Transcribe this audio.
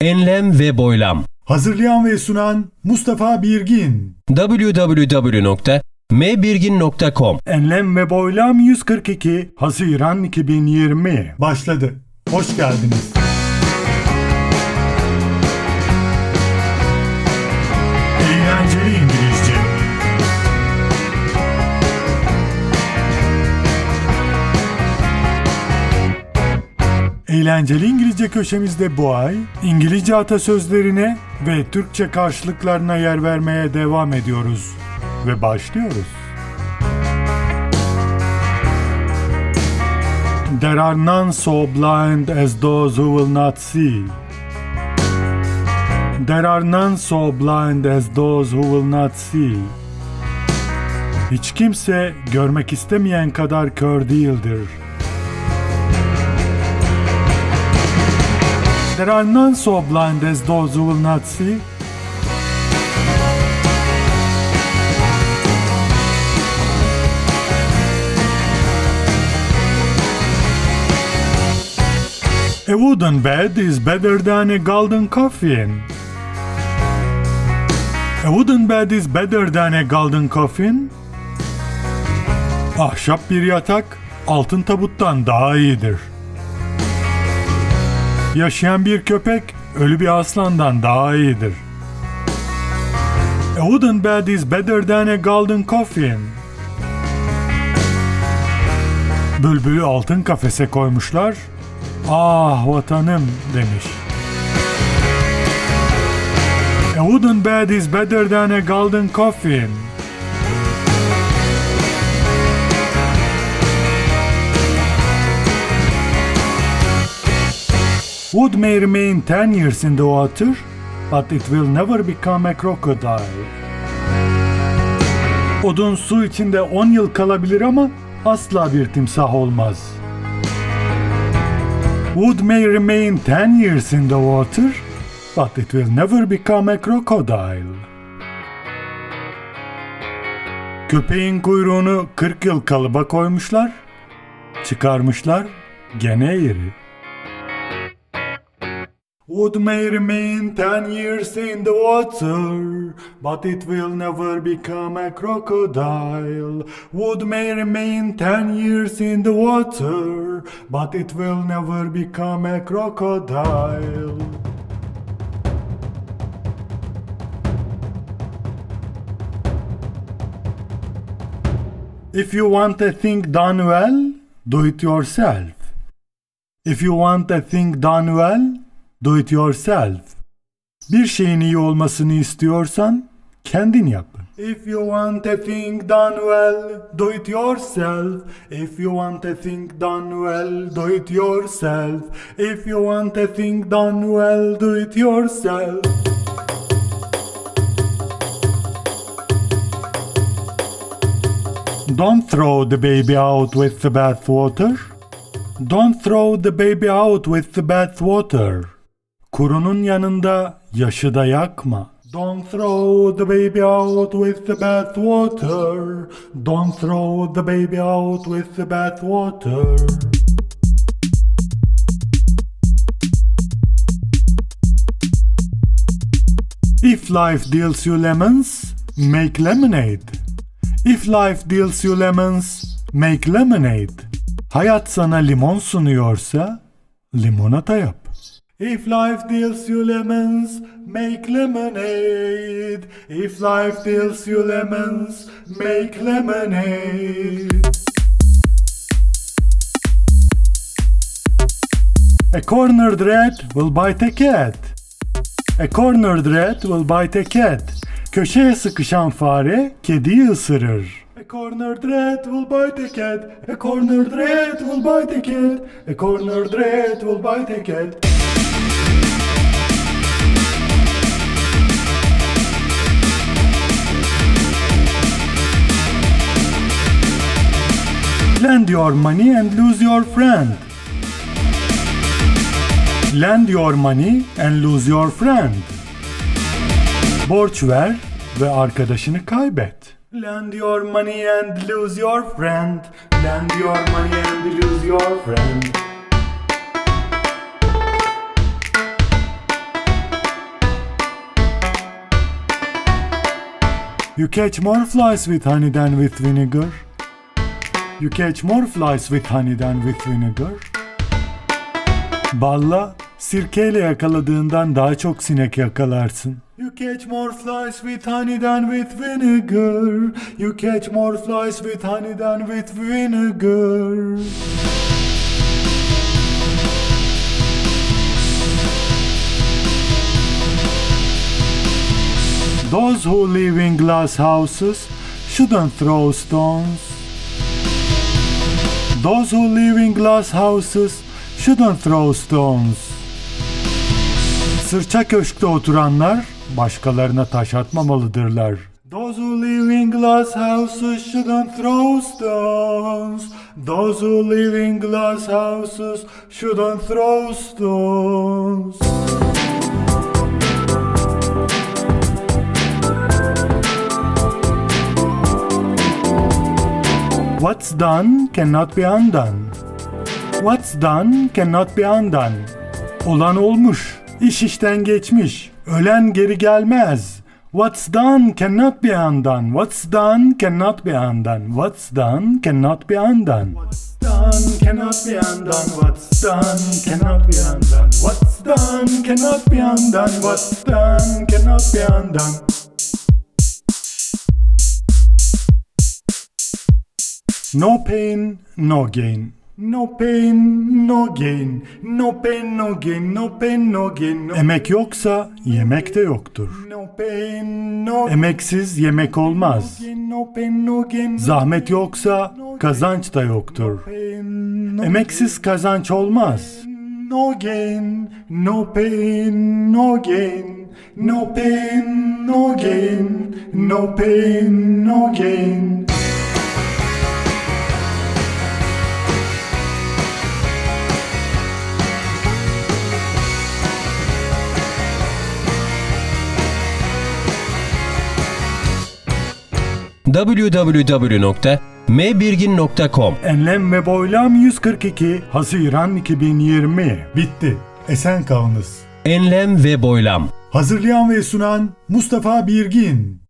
Enlem ve boylam. Hazırlayan ve sunan Mustafa Birgin. www.mbirgin.com Enlem ve Boylam 142 Haziran 2020 başladı. Hoş geldiniz. Eğlenceli İngilizce köşemizde bu ay İngilizce atasözlerine ve Türkçe karşılıklarına yer vermeye devam ediyoruz ve başlıyoruz. There are none so blind as those who will not see. There are none so blind as those who will not see. Hiç kimse görmek istemeyen kadar kör değildir. There are none so blind as those who will not see. A wooden bed is better than a golden coffin. A wooden bed is better than a golden coffin. Ahşap bir yatak altın tabuttan daha iyidir. Yaşayan bir köpek ölü bir aslandan daha iyidir. A wooden bed is better than a golden coffin. Bülbülü altın kafese koymuşlar. Ah vatanım demiş. A wooden bed is better than a golden coffin. Wood may remain 10 years in the water, but it will never become a crocodile. Odun su içinde 10 yıl kalabilir ama asla bir timsah olmaz. Wood may remain 10 years in the water, but it will never become a crocodile. Köpeğin kuyruğunu 40 yıl kalıba koymuşlar, çıkarmışlar, gene eğri. Wood may remain 10 years in the water, but it will never become a crocodile. Wood may remain 10 years in the water, but it will never become a crocodile. If you want a thing done well, do it yourself. If you want a thing done well, do it yourself. Bir şeyin iyi olmasını istiyorsan kendin yap. If you want a thing done well, do it yourself. If you want a thing done well, do it yourself. If you want a thing done well, do it yourself. Don't throw the baby out with the bathwater. Don't throw the baby out with the bathwater. Kurunun yanında yaşı da yakma. Don't throw the baby out with the bathwater. Don't throw the baby out with the bathwater. If life deals you lemons, make lemonade. If life deals you lemons, make lemonade. Hayat sana limon sunuyorsa limonata yap. If life deals you lemons, make lemonade. If life deals you lemons, make lemonade. A cornered rat will bite a cat. A cornered rat will bite a cat. Köşeye sıkışan fare kediyi ısırır. A cornered rat will bite a cat. A cornered rat will bite a cat. A cornered rat will bite a cat. Lend your money and lose your friend. Lend your money and lose your friend. Borç ver ve arkadaşını kaybet. Lend your money and lose your friend. Lend your money and lose your friend. You catch more flies with honey than with vinegar. You catch more flies with honey than with vinegar. Balla sirkeyle yakaladığından daha çok sinek yakalarsın. You catch more flies with honey than with vinegar. You catch more flies with honey than with vinegar. Those who live in glass houses shouldn't throw stones. Those who live in glass houses shouldn't throw stones. Sırça köşkte oturanlar başkalarına taş atmamalıdırlar. Those who live in glass houses shouldn't throw stones. Those who live in glass houses shouldn't throw stones. What's done cannot be undone. What's done cannot be undone. Olan olmuş, iş işten geçmiş. Ölen geri gelmez. What's done cannot be undone. What's done cannot be undone. What's done cannot be undone. Done cannot be undone. What's done cannot be undone. What's done cannot be undone. What's done cannot be undone. No pain, no gain. No pain, no gain. No pain, no gain. No pain, no gain. No Emek yoksa yemek de yoktur. No pain, no Emeksiz yemek olmaz. No pain, no gain. Zahmet yoksa kazanç da yoktur. Emeksiz kazanç olmaz. No gain, no pain, no gain. No pain, no gain. No pain, no gain. www.mbirgin.com Enlem ve Boylam 142 Haziran 2020 Bitti. Esen kalınız. Enlem ve Boylam Hazırlayan ve sunan Mustafa Birgin